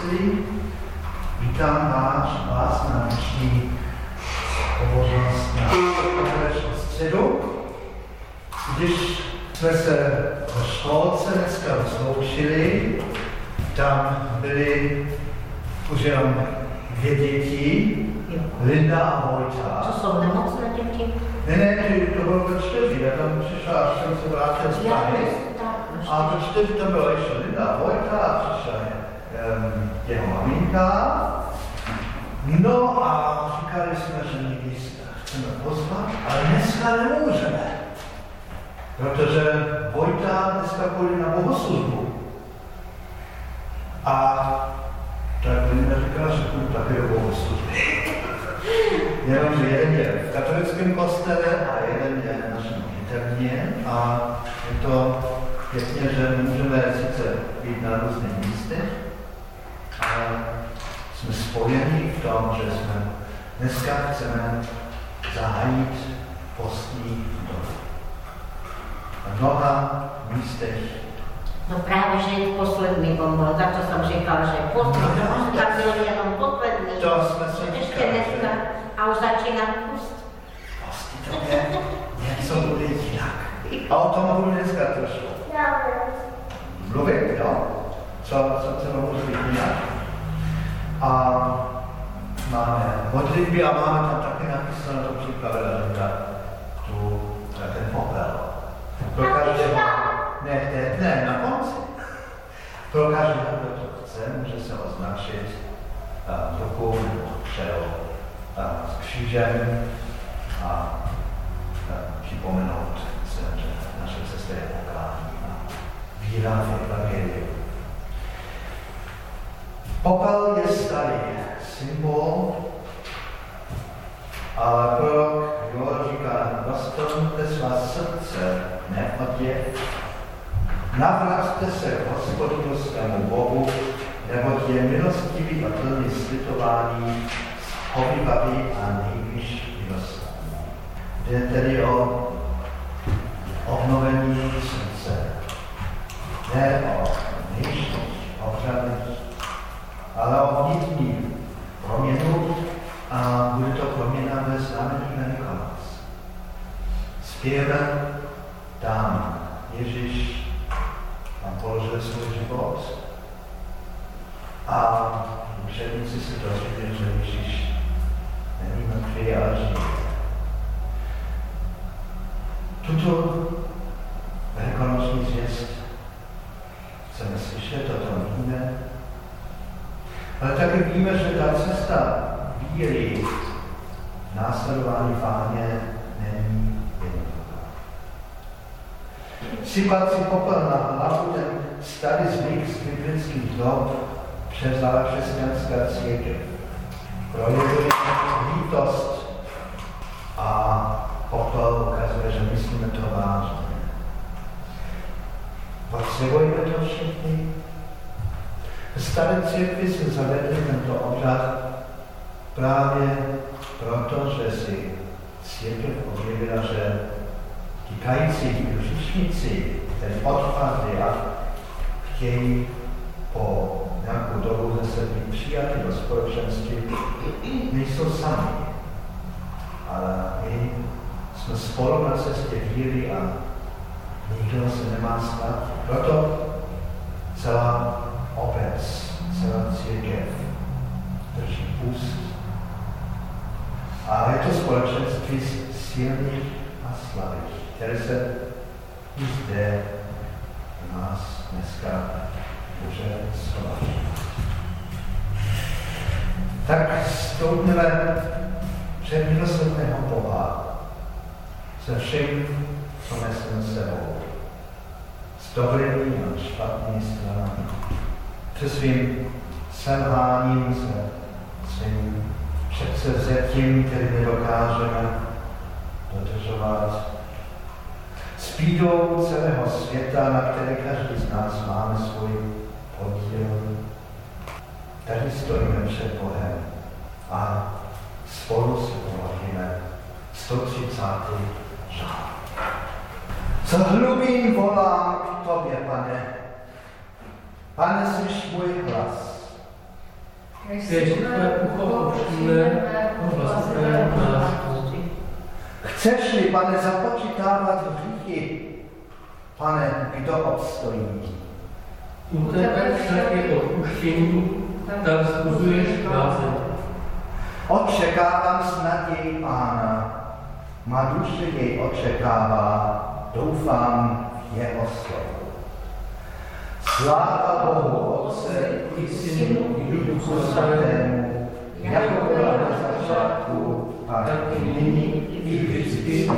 sestry, vítám vás, vás na dnešní povodnost na středu. Když jsme se ve školce dneska rozloučili, tam byly už jenom dvě děti, Linda a Vojta. Co jsou nemocné děti? Ne, ne, to bylo ve čtyři, já tam přišla, až jsem se vrátil z Prahy. A ve čtyři to bylo ještě Linda a Vojta a přišla um, jeho maminka. No a říkali jsme, že někdy chceme pozvat, ale dneska nemůžeme. Protože Vojta dneska půjde na bohoslužbu. A tak Linda říkala, že půjdu taky do bohoslužby. Jenomže jeden je v katolickém kostele a jeden je na našem interně a je to pěkně, že můžeme sice být na různých místech, ale jsme spojeni v tom, že jsme dneska chceme zahájit postní dobu. Na mnoha místech No právě, že je poslední bomba, za to jsem říkal, že poslední, no, tak byl jenom poslední. To jsme se Ještě dneska a už začíná pust. Prostě to je něco bude jinak. A o tom budu dneska trošku. Mluvit, jo? Co třeba může být jinak. A máme modlitby a máme tam taky napísané to připravené, tu, ten popel. Pro každého, ne, ne, ne, na konci. Pro každého, kdo to chce, může se označit uh, rukou nebo přel uh, s křížem a uh, připomenout se, že naše cesta je pokání a víra v Evangeliu. Popel je starý symbol, ale prorok Joel říká, roztrhněte svá srdce, neoděv, navraťte se k hospodinu Bohu, neboť je milostivý a plný slitování, schovývavý a nejvíš milostný. Jde tedy o obnovení srdce, ne o vnějších obřadech, ale o vnitřní proměnu a bude to proměna ve znamení Velikonoc. Zpěvem tam Ježíš tam položil svůj život a učeníci se dozvěděli, že Ježíš není mrtvý, ale žije. Tuto velikonoční zvěst chceme slyšet, o tom víme, ale taky víme, že ta cesta víry, následování páně není jednoduchá. Sypat si popel na hlavu, ten starý zvyk z biblických dob převzala křesťanská církev. Projevuje lítost a popel ukazuje, že myslíme to vážně. Potřebujeme to všichni? Staré církvi si zavedli tento obřad právě proto, že si církev objevila, že tikající hřišníci, ten odpad a chtějí po nějakou dobu zase být přijaty do společenství, nejsou sami. Ale my jsme spolu na cestě víry a nikdo se nemá stát. Proto celá obec, celá církev drží pust. A je to společenství silných a slabých, které se i zde u nás dneska může schovat. Tak stoupneme před milosrdného Boha se všem, co neseme sebou. S dobrými a špatnými stranami. Se svým selháním, se svým předsevzetím, který nedokážeme dodržovat. S bídou celého světa, na které každý z nás máme svůj podíl. Tady stojíme před Bohem a spolu si pomodlíme 130. žál. Co hlubým volám k Tobě, pane. Pane, slyš můj hlas. Jež tvé ucho upřímné, vlastné lásku. Chceš-li, pane, započítávat hříchy, pane, kdo obstojí? U tebe však je odpuštění, tak zbuzuješ bázeň. Očekávám s nadějí Pána, má duše jej očekává, doufám v jeho slovo. Sláva Bohu Otce i Synu i Duchu Svatému, jako byla na začátku, tak i nyní, i vždycky,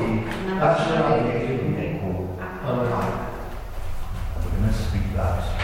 až na věky věku. Amen. Budeme zpívat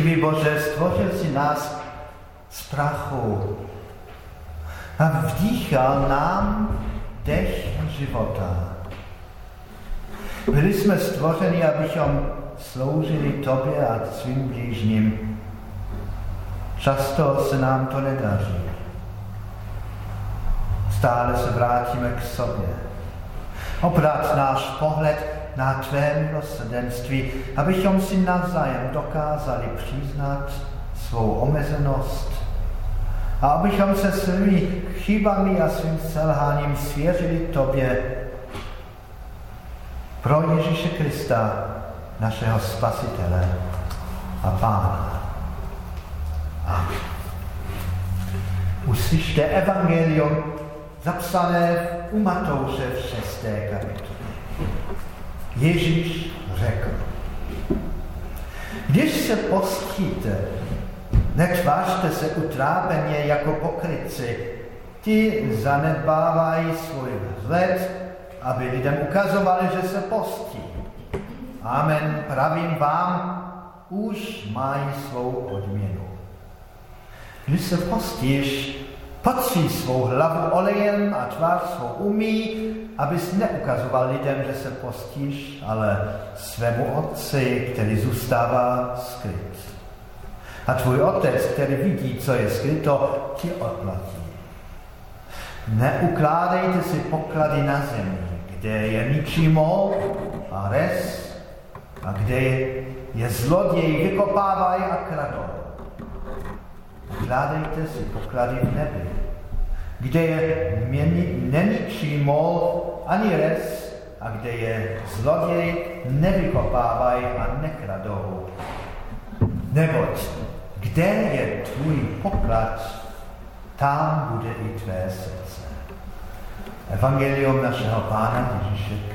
Milostivý Bože, stvořil si nás z prachu a vdýchal nám dech života. Byli jsme stvořeni, abychom sloužili Tobě a svým blížním. Často se nám to nedaří. Stále se vrátíme k sobě. Obrat náš pohled na Tvé milosrdenství, abychom si navzájem dokázali přiznat svou omezenost a abychom se svými chybami a svým selháním svěřili Tobě pro Ježíše Krista, našeho Spasitele a Pána. Amen. Uslyšte evangelium zapsané u Matouše v 6. kapitole. Ježíš řekl, když se postíte, netvářte se utrápeně jako pokryci, ti zanedbávají svůj vzhled, aby lidem ukazovali, že se postí. Amen, pravím vám, už mají svou odměnu. Když se postíš, Potří svou hlavu olejem a tvář svou umí, abys neukazoval lidem, že se postíš, ale svému otci, který zůstává skryt. A tvůj otec, který vidí, co je skryto, ti odplatí. Neukládejte si poklady na zemi, kde je ničí a res, a kde je zloděj vykopávají a kradou Vkládejte si poklady v nebi, kde je neničí mol ani res a kde je zloděj nevykopávají a nekradou. Neboť kde je tvůj poklad, tam bude i tvé srdce. Evangelium našeho Pána Ježíše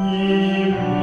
Amen.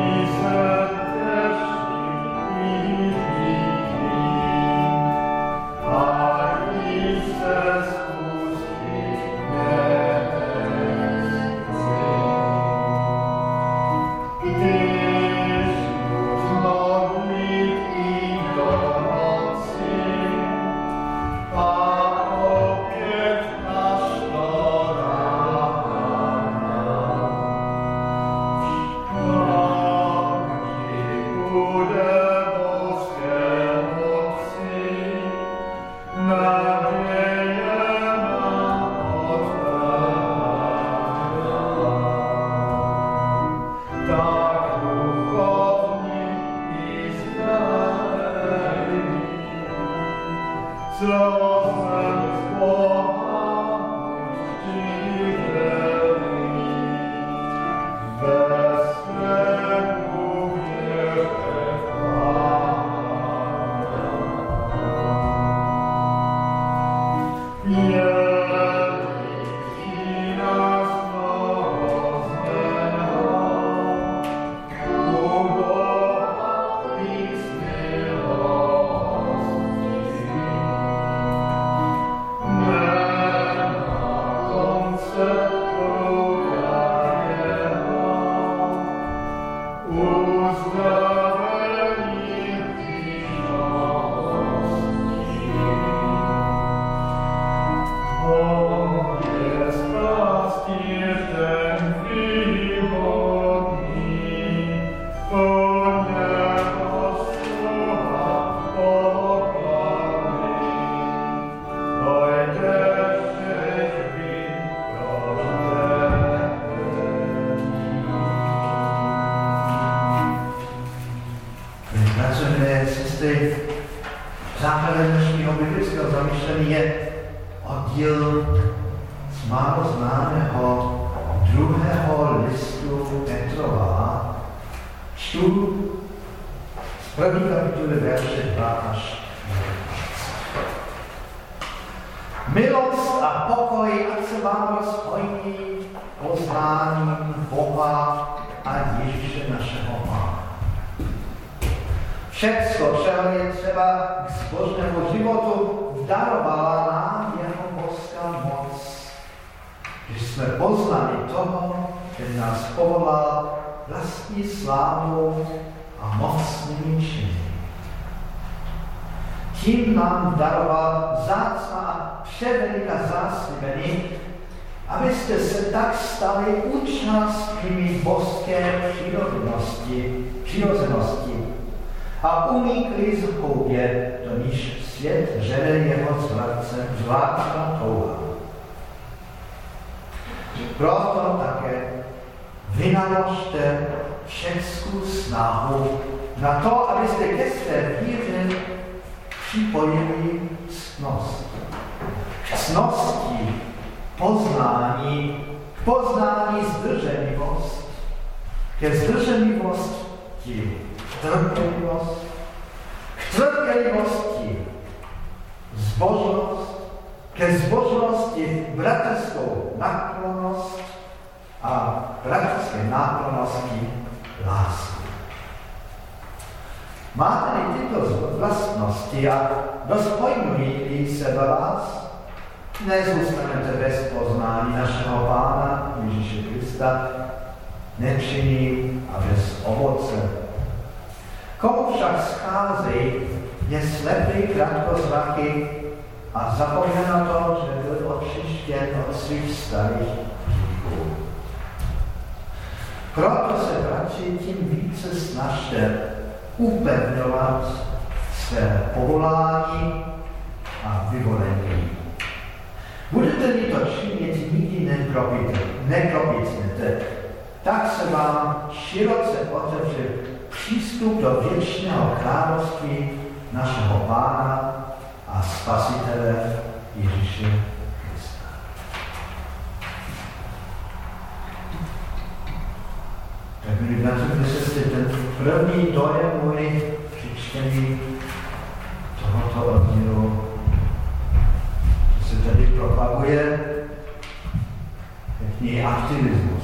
Who's je účastmi boské přirozenosti, přirozenosti a unikli z hůbě, do níž svět řede jeho zvláštná touha. Proto také vynaložte všechskou snahu na to, abyste ke své víře připojili cnost. Cnosti poznání poznání zdrženlivost, ke zdrženlivosti trpělivost, k trpělivosti zbožnost, ke zbožnosti bratrskou naklonost a bratrské náklonosti lásky. Máte-li tyto vlastnosti a dospojnují se do vás, nezůstanete bez poznání našeho Pána Ježíše Krista, nepřiní a bez ovoce. Komu však schází, je slepý krátkozraky a zapomněl to, že byl očištěn od svých starých příků. Proto se, bratři, tím více snažte upevňovat své povolání a vyvolení. Budete mi to činit, nikdy nekropit, nekropitnete, tak se vám široce otevře přístup do věčného království našeho Pána a Spasitele Ježíše Krista. Tak milí vnáte, kde se ten první dojem můj při čtení tohoto odměru propaguje jaký aktivismus.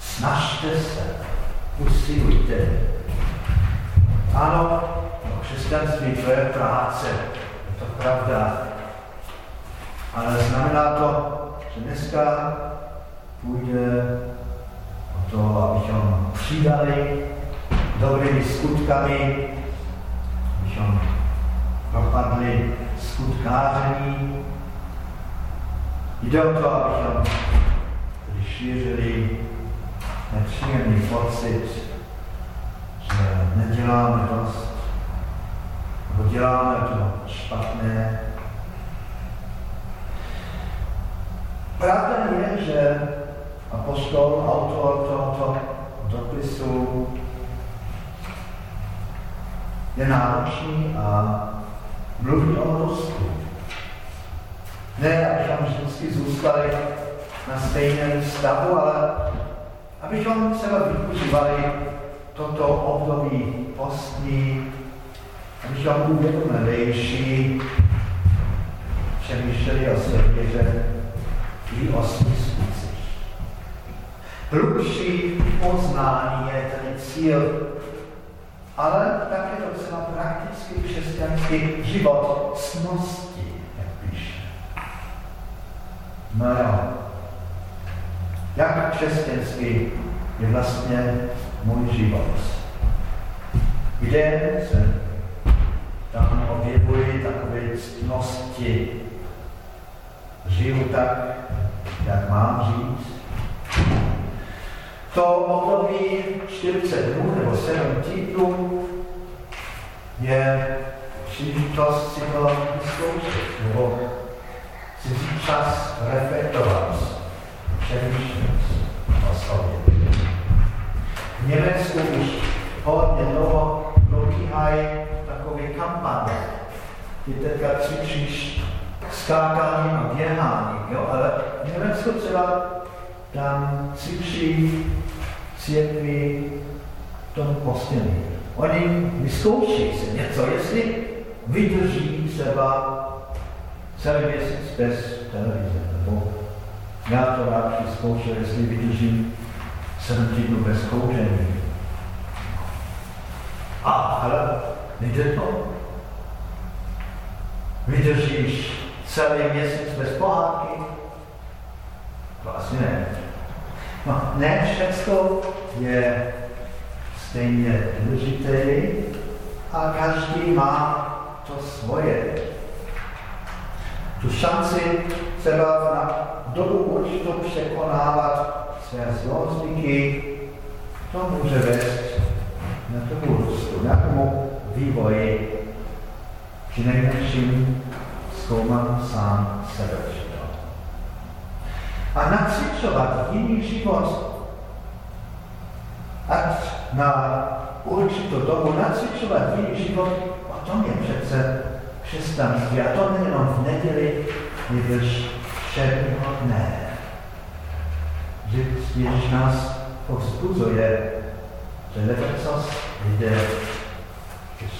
Snažte se, usilujte. Ano, no, křesťanství to je práce, je to pravda. Ale znamená to, že dneska půjde o to, abychom přidali dobrými skutkami, abychom propadli skutkáření. Jde o to, abychom šířili nepříjemný pocit, že neděláme dost, nebo děláme to špatné. Pravda je, že apostol, autor tohoto dopisu je náročný a mluví o Rusku. Ne, abychom vždycky zůstali na stejném stavu, ale abychom třeba využívali toto období postní, abychom uvědomilejší přemýšleli o světě, že i o smyslu Hlubší poznání je tedy cíl ale také docela praktický křesťanský život cnosti, jak píše. No jo. Jak křesťanský je vlastně můj život? Kde se tam objevují takové ctnosti? Žiju tak, jak mám žít? To období 40 dnů nebo 7 týdnů je příležitost si to vyzkoušet, nebo si vzít čas reflektovat, přemýšlet o sobě. V Německu už hodně dlouho probíhají takové kampaně, kdy teďka cvičíš skákání a běhání, jo? ale v Německu třeba tam cvičí církvi tom postění. Oni vyzkouší se něco, jestli vydrží třeba celý měsíc bez televize. Nebo já to rád zkoušel, jestli vydržím sedm týdnů bez kouření. A, ale nejde to. Vydržíš celý měsíc bez pohádky? To asi ne. No, ne všechno je stejně důležité a každý má to svoje. Tu šanci třeba na dobu určitou překonávat své zlozvyky, to může vést na tomu růstu, na tomu vývoji, při nejmenším zkoumám sám sebe. A nacvičovat jiný život ať na určitou dobu nacvičovat jiný život, o tom je přece křesťanství. A to nejenom v neděli, nebož všedního dne. Že Ježíš nás povzbuzuje, že lecos jde, když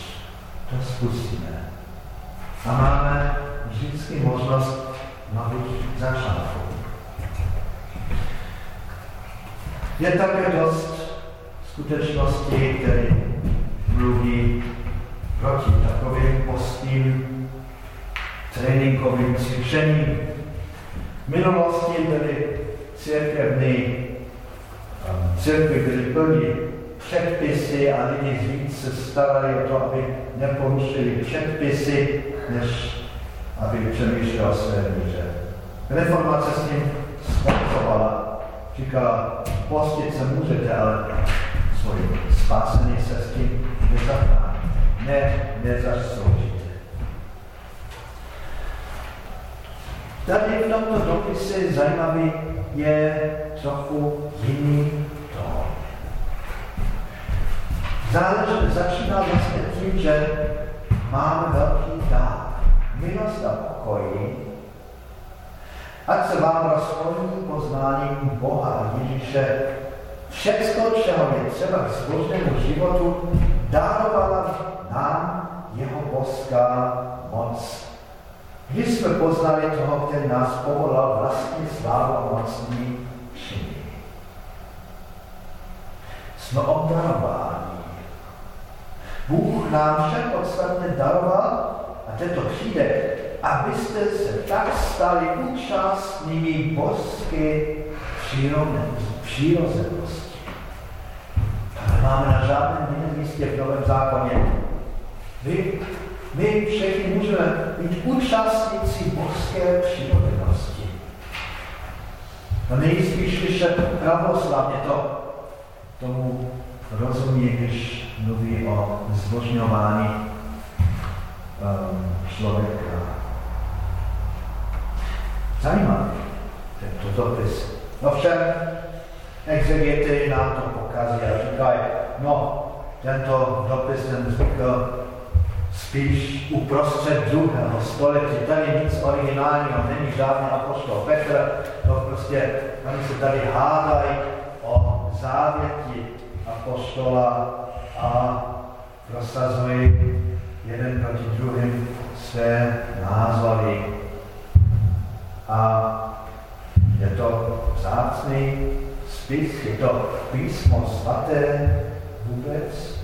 to zkusíme. A máme vždycky možnost nových začátků. Je také dost skutečnosti, které mluví proti takovým postým tréninkovým cvičením. V minulosti byly církevní církvy byly plní předpisy a lidi víc se starali o to, aby neporušili předpisy, než aby přemýšlel své víře. Reformace s tím skoncovala. Říkala, postit se můžete, ale svůj spásený se s tím nezachrání. Ne, nezasloužíte. Tady v tomto dopise zajímavý je trochu jiný tón. Zálež, začíná vlastně tím, že máme velký dár. Milost a pokoji, ať se vám rozplní poznáním Boha Ježíše Všecko, čeho je třeba k zbožnému životu, darovala nám jeho boská moc. Když jsme poznali toho, který nás povolal vlastní slávu a mocní činy. Jsme obdarováni. Bůh nám vše podstatně daroval a tento přijde, abyste se tak stali účastnými boské přirozenosti nemáme na žádném jiném místě v Novém zákoně. My, my všichni můžeme být účastníci božské přirozenosti. No nejspíš, když se pravoslavně to tomu rozumí, když mluví o zbožňování um, člověka. Zajímavý tento dopis. No všem exegety nám to pokazí a říkají, no, tento dopis jsem vznikl spíš uprostřed druhého století. Tady nic originálního, není žádný apostol Petr, to prostě, oni se tady hádají o závěti apostola a prosazují jeden proti druhým své názory. A je to vzácný spis, je to písmo svaté vůbec?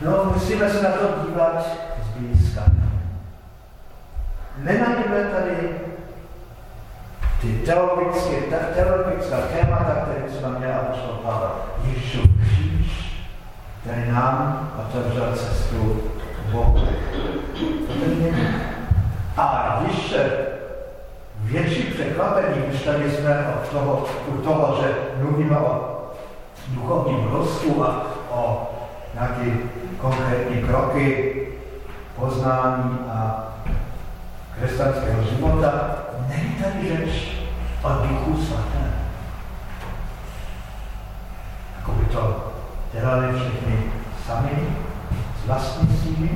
No, musíme se na to dívat zblízka. Nenajdeme tady ty teologické, ta, teologická témata, které jsme měli apoštol Pavel. Ježíšův kříž, který nám otevřel cestu k Bohu. A když se větší překvapení, když tady jsme od toho, u toho, že mluvíme o duchovním růstu a o nějaké konkrétní kroky poznání a křesťanského života, není tady řeč o duchu svatém. Jako by to dělali všichni sami, z vlastní síly.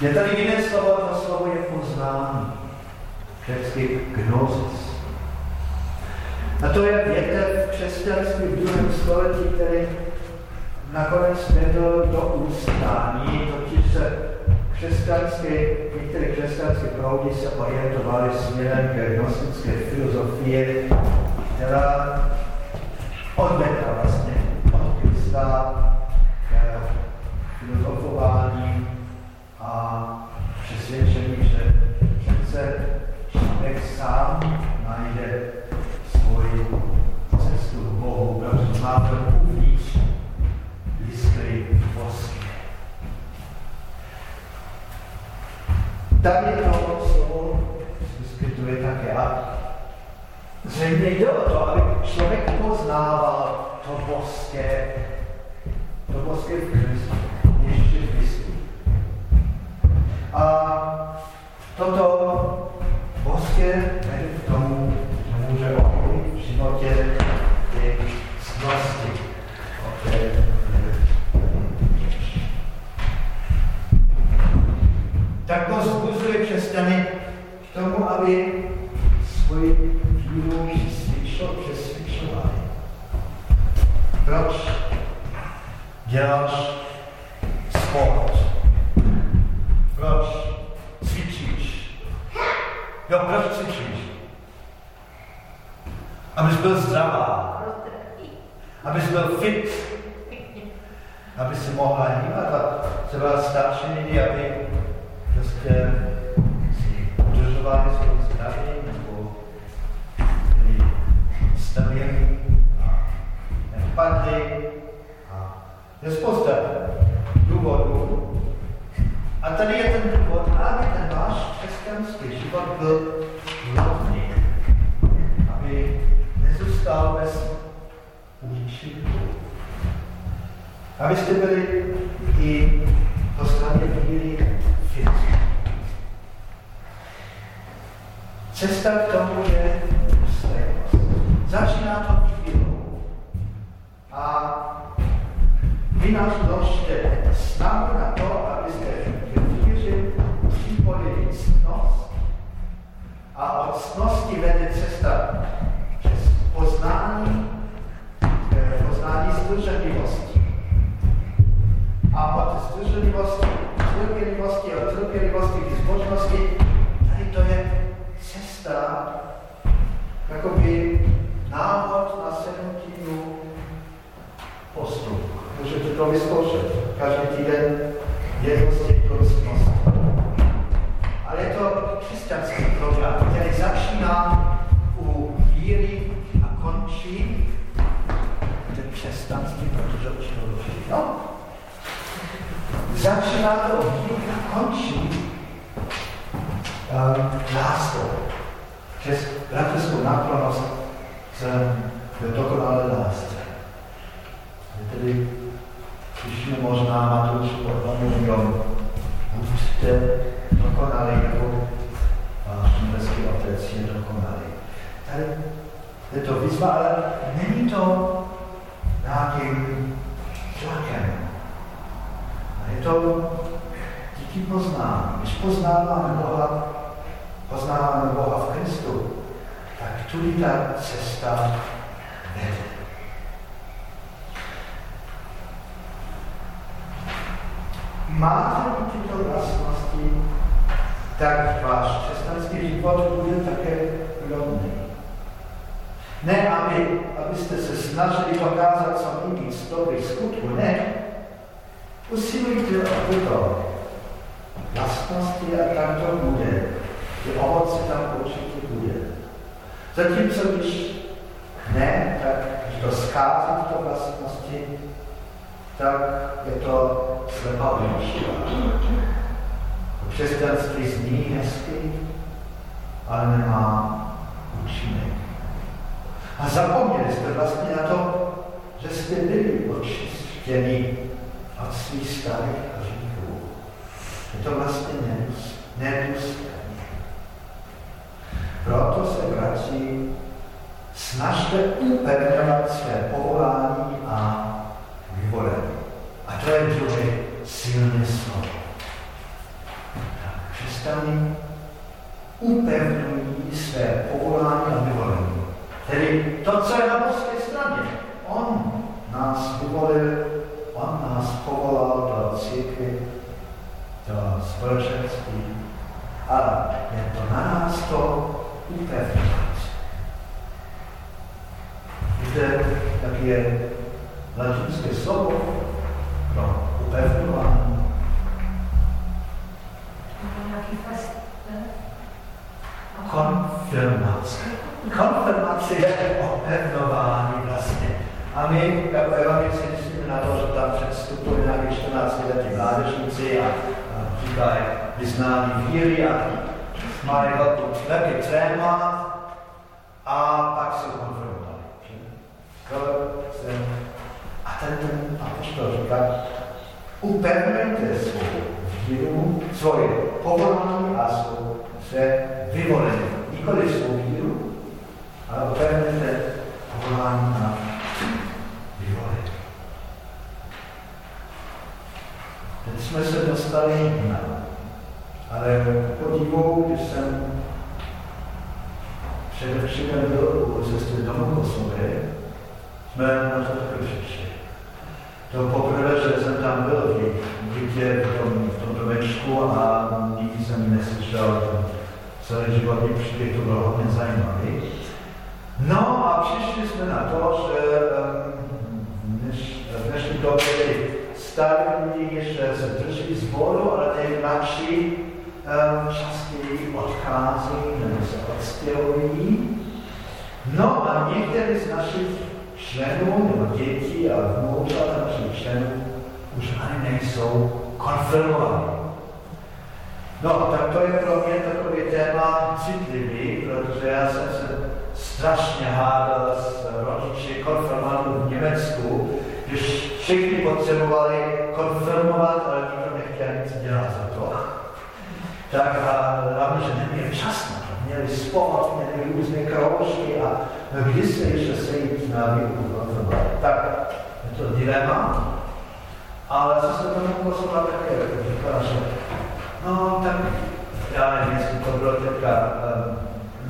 Je tady jiné slovo, to slovo je poznání. Česky gnosis. A to je větev křesťanství v druhém století, který nakonec vedl do ústání, totiž se křesťanské, některé křesťanské proudy se orientovaly směrem ke gnostické filozofie, která odvedla vlastně od Krista Tady to slovo vyskytuje také a zřejmě jde o to, aby člověk poznával to boské, to boské v Kristu, ještě v Kristu. A toto boské vede k tomu, že může ovlivnit v životě ty znosti, o které tak to zbuzuje křesťany k tomu, aby svoji víru přesvědčovali. Proč děláš sport? Proč cvičíš? Jo, proč cvičíš? Abys byl zdravá. Abys byl fit. Aby si mohla hýbat a třeba starší lidi, aby prostě si udržovali svou zdraví nebo byli stavěni a nepadli. A je spousta důvodů. A tady je ten důvod, aby ten váš křesťanský život byl rovný. Aby nezůstal bez účinku. Abyste byli i Cesta k tomu je ústrelost. Začíná to chvílou. A vy nás vložte snahu na to, abyste v víře připolili ctnost. A od ctnosti cesta, jakoby návod na sedmutí dnů postup. Můžete to vyzkoušet. Každý týden z těchto cností. Ale je to křesťanský program, který začíná u víry a končí ten křesťanský, protože to všechno. Začíná to u víry a končí um, láskou. Přes bratrskou náklonost k dokonalé lásce. Tedy slyšíme možná Matoušku od milion. Buďte dokonalý, jako váš nebeský otec je dokonalý. Tady je to výzva, ale není to nějakým tlakem. A je to díky poznání. Když poznáváme Boha, poznáváme Boha v Kristu, tak tudy ta cesta vede. máte tyto vlastnosti, tak váš křesťanský život bude také rovný. Ne, aby, abyste se snažili dokázat co nejvíc dobrých skutků, ne. Usilujte o tyto vlastnosti a tak to bude. Ty ovoce tam určitě bude. Zatímco když ne, tak když to schází v to vlastnosti, tak je to slepá ulička. Křesťanství zní hezky, ale nemá účinek. A zapomněli jste vlastně na to, že jste byli očištěni od svých starých hříchů. Je to vlastně nedůstojné. Proto se vrací, snažte upevňovat své povolání a vyvolení. A to je druhé silné slovo. Křesťané upevňují své povolání a vyvolení. Tedy to, co je na božské straně. On nás vyvolil, on nás povolal do církvy, do společenství. A je to na nás to upevňovat. Víte, jak je latinské slovo pro upevňování? Konfirmace. Konfirmace je opevňování vlastně. A my jako evangelici myslíme na to, že tam předstupují nějaké 14 letí mládežníci a, a říkají vyznání víry a mají velké tréma a pak jsou konfirmovali. A ten, ten apoštol říká, upevňujte svou víru, svoje povolání a svou své vyvolení. Nikoli svou víru, ale upevňujte povolání a vyvolení. Teď jsme se dostali na ale podivu, když jsem především byl u sestry Domokosové, jsme na to přišli. To poprvé, že jsem tam byl v bytě v tom, v tom domečku a nikdy jsem neslyšel celý životní příběh, to bylo hodně zajímavý. No a přišli jsme na to, že v dnešní době starý lidi ještě se drží zboru, ale nejmladší častěji odchází nebo se odstěhují. No a některý z našich členů nebo dětí a vnoučat našich členů už ani nejsou konfirmovaní. No, tak to je pro mě takový téma citlivý, protože já jsem se strašně hádal s rodiči konfirmantů v Německu, když všichni potřebovali konfirmovat, ale nikdo nechtěl nic dělat za to. Tak a hlavně, že neměli čas na to. Měli sport, měli různé kroužky a kdy se ještě sejít na výuku. Tak je to dilema. Ale co se tomu poslala také říkala, že no tak já nevím, jestli to bylo teďka um,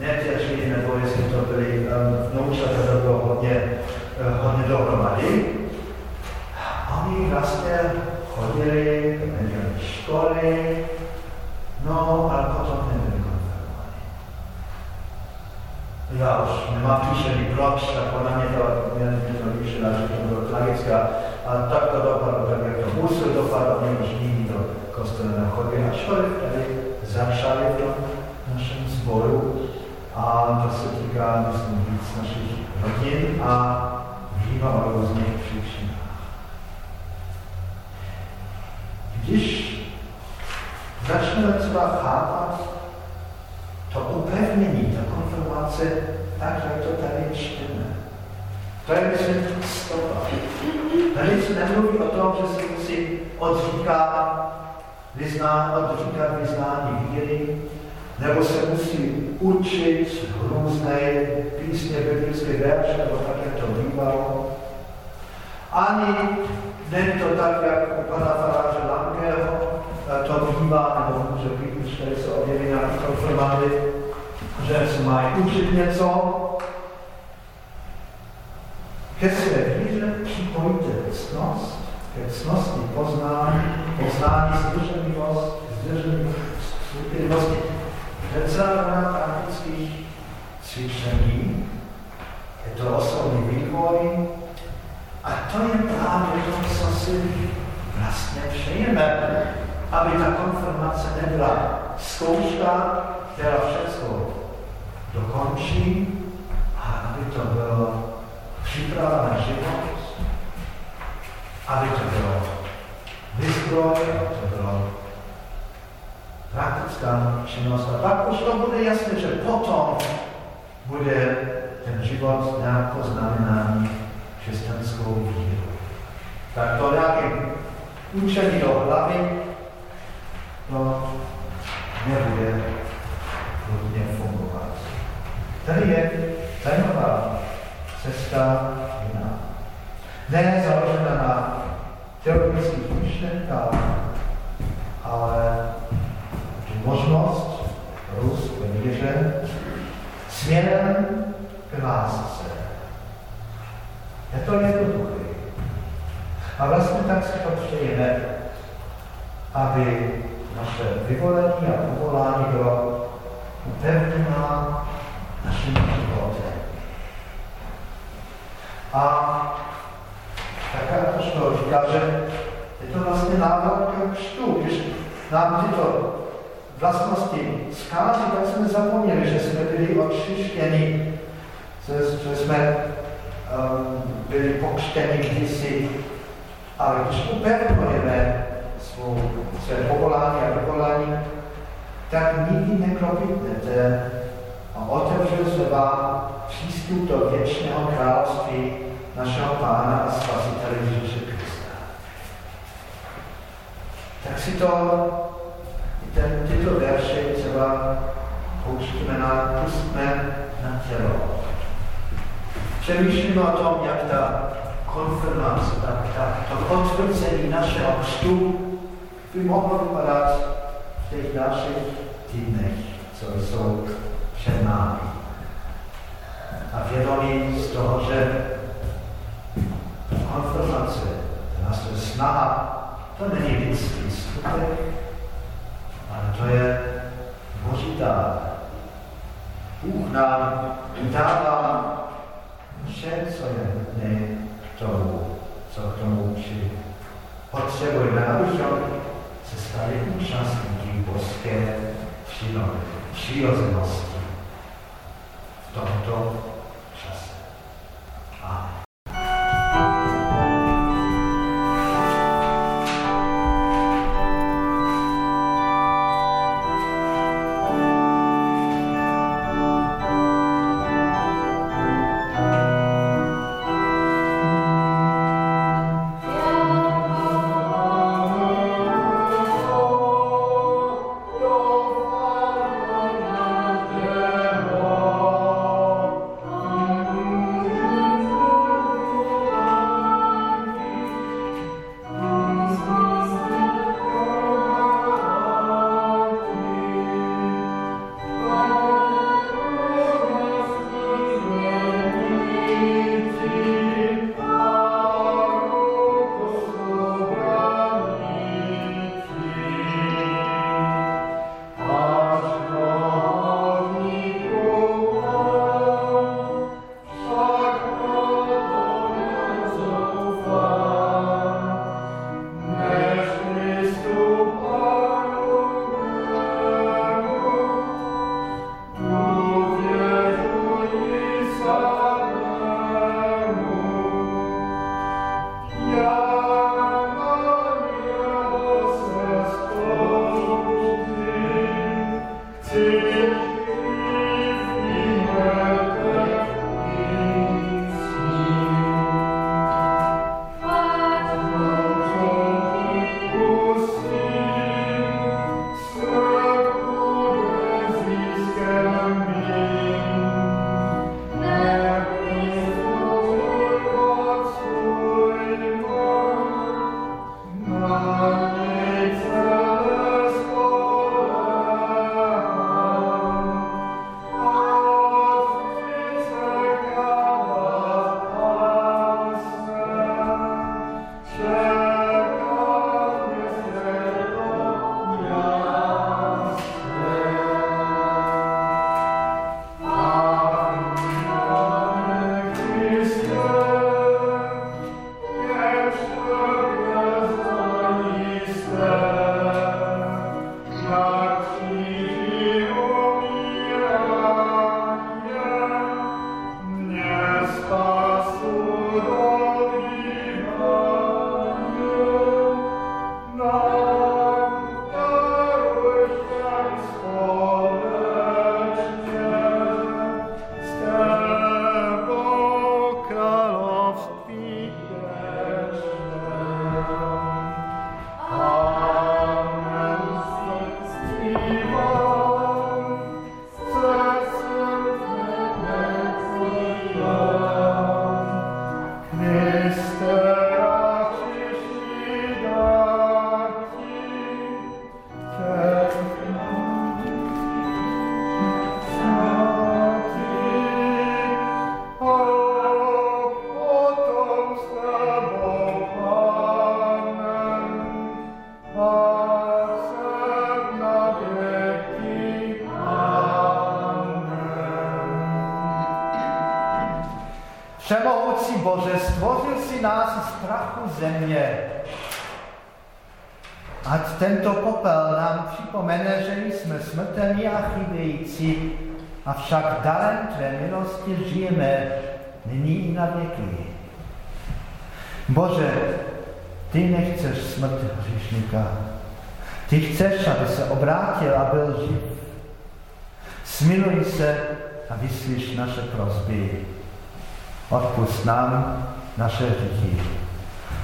netěžší, nebo jestli to byly um, vnoučata, to bylo hodně, uh, hodně dohromady. Oni vlastně chodili nedělní školy, no, ale potom nebyli konfirmovaní. Já už nemám tušení proč, tak ona mě to, mě, mě to vyšla, že to bylo tragické. A tak to dopadlo, tak jak to musel dopadnout, oni už nikdy do kostela nechodili. Ačkoliv tady začali v našem sboru, a to se týká, myslím, víc našich rodin a víme o různých příčinách. Když začneme třeba chápat to upevnění, ta konfirmace, tak, jak to tady čteme. To je, myslím, stopa. Tady se nemluví o tom, že se musí odříkat, vyzná, odříkat vyznání víry, nebo se musí učit různé písně, biblické verše, nebo tak, jak to bývalo. Ani není to tak, jak u pana faráře Langeho to bývá, nebo že tady se objeví nějaké konfirmandy, že se mají učit něco. Ke své víře připojíte ctnost, ke ctnosti poznání, poznání zdrženlivost, zdrženlivost, řada praktických cvičení, je to osobní vývoj a to je právě to, co si vlastně přejeme, aby ta konfirmace nebyla zkouška, která všechno dokončí, a aby to bylo příprava na život, aby to bylo vyzbroj, aby to bylo praktická činnost. A pak už to bude jasné, že potom bude ten život nějak poznamenaný křesťanskou víru. Tak to nějaké učení do hlavy to nebude nutně fungovat. Tady je zajímavá cesta jiná. Ne založena na teologických myšlenkách, ale možnost růst ve víře směrem k lásce. Je to jednoduché. A vlastně tak si to přejeme, aby naše vyvolení a povolání bylo upevněná naším životem. A taká to říká, že je to vlastně návrat k křtu. Když nám tyto vlastnosti zkází, tak jsme zapomněli, že jsme byli očištěni, že jsme um, byli pokřtěni kdysi. Ale když upevňujeme svou, své povolání a vyvolání, tak nikdy nekropitnete a otevřel se vám přístup do věčného království našeho Pána a Spasitele Ježíše Krista. Tak si to, ten, tyto verše třeba pouštíme na, pustíme na tělo. Přemýšlíme o tom, jak ta konfirmace, tak, tak to potvrzení našeho křtu by mohlo vypadat v těch dalších týdnech, co jsou před námi. A vědomí z toho, že konfirmace, naše snaha, to není lidský skutek, ale to je Boží dár. Bůh nám dává vše, co je nutné k tomu, co k tomu při potřebujeme, abychom se stali účastníky božské přirozenosti v tomto čase. Amen. Bože, stvořil si nás z prachu země. Ať tento popel nám připomene, že jsme smrtelní a chybějící, avšak darem tvé milosti žijeme nyní i na věky. Bože, ty nechceš smrt hříšníka. Ty chceš, aby se obrátil a byl živ. Smiluj se a vyslyš naše prosby. Odpust nám naše hříchy.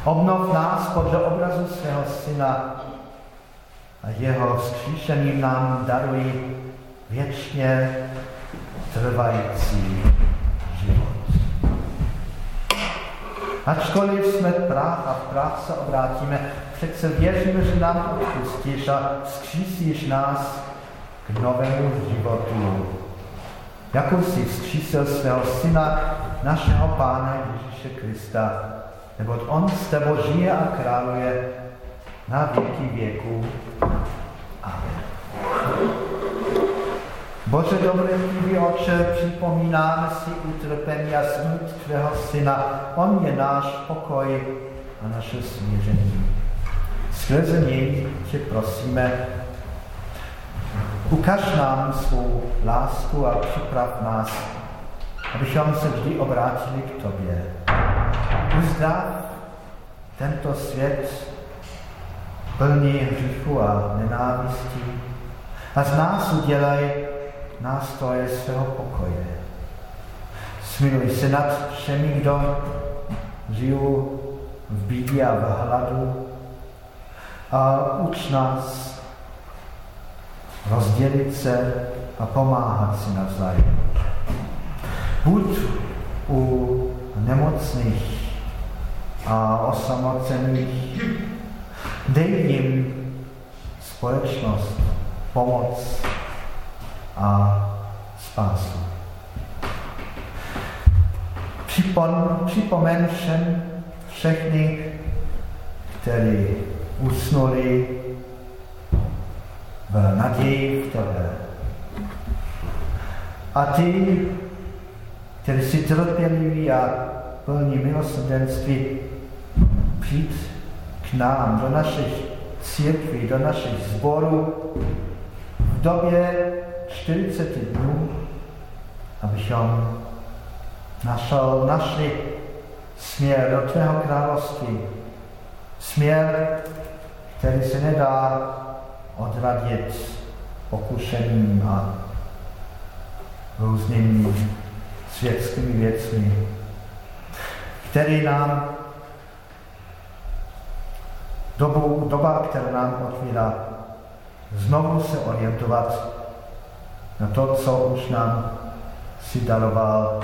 Obnov nás podle obrazu svého syna a jeho vzkříšením nám darují věčně trvající život. Ačkoliv jsme prach a v se obrátíme, přece věříme, že nám odpustíš a vzkřísíš nás k novému životu. Jakou jsi vzkřísil svého syna, našeho Pána Ježíše Krista, neboť on s tebou žije a králuje na věky věků. Amen. Bože dobrý oče, připomínáme si utrpení a smut tvého syna. On je náš pokoj a naše smíření. Skrze něj tě prosíme, ukaž nám svou lásku a připrav nás, abychom se vždy obrátili k tobě. Uzdrav tento svět plný hříchu a nenávistí a z nás udělej nástroje svého pokoje. Smiluj se nad všemi, kdo žijou v bídě a v hladu a uč nás rozdělit se a pomáhat si navzájem. Buď u nemocných a osamocených, dej jim společnost, pomoc a spásu. Připom, připomen všem všechny, kteří usnuli v naději v tebe. A ty, kteří si trpěliví a plní milosrdenství, přijď k nám, do našich církví, do našich zborů v době 40 dnů, abychom našel, našli směr do tvého království. Směr, který se nedá odradit pokušením a různými světskými věcmi, který nám dobu, doba, která nám otvírá, znovu se orientovat na to, co už nám si daroval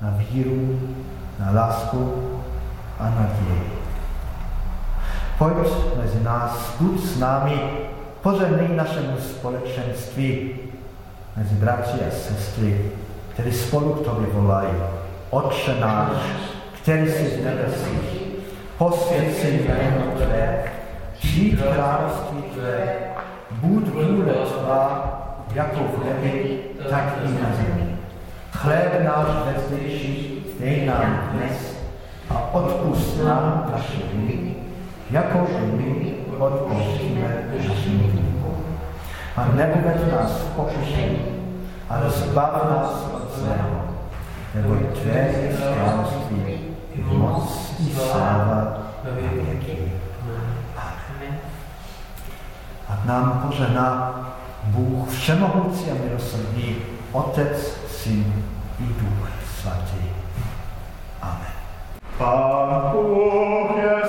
na víru, na lásku a naději. Pojď mezi nás, buď s námi, požehnej našemu společenství mezi bratři a sestry, kteří spolu k tobě volají. Otče náš, který jsi v nebesích, posvěd si jméno Tvé, přijď království Tvé, buď vůle Tvá, jako v nebi, tak i na zemi. Chléb náš vezdejší dej nám dnes a odpust nám naše viny, jako i my odpouštíme našim vinníkům. A neuved nás v pokušení, ale zbav nás od zlého, nebo Tvé je království, moc i sláva na věky. A nám požehná Bůh všemohoucí a milosrdný, Otec, Syn i Duch Svatý. Amen. Pán Bůh je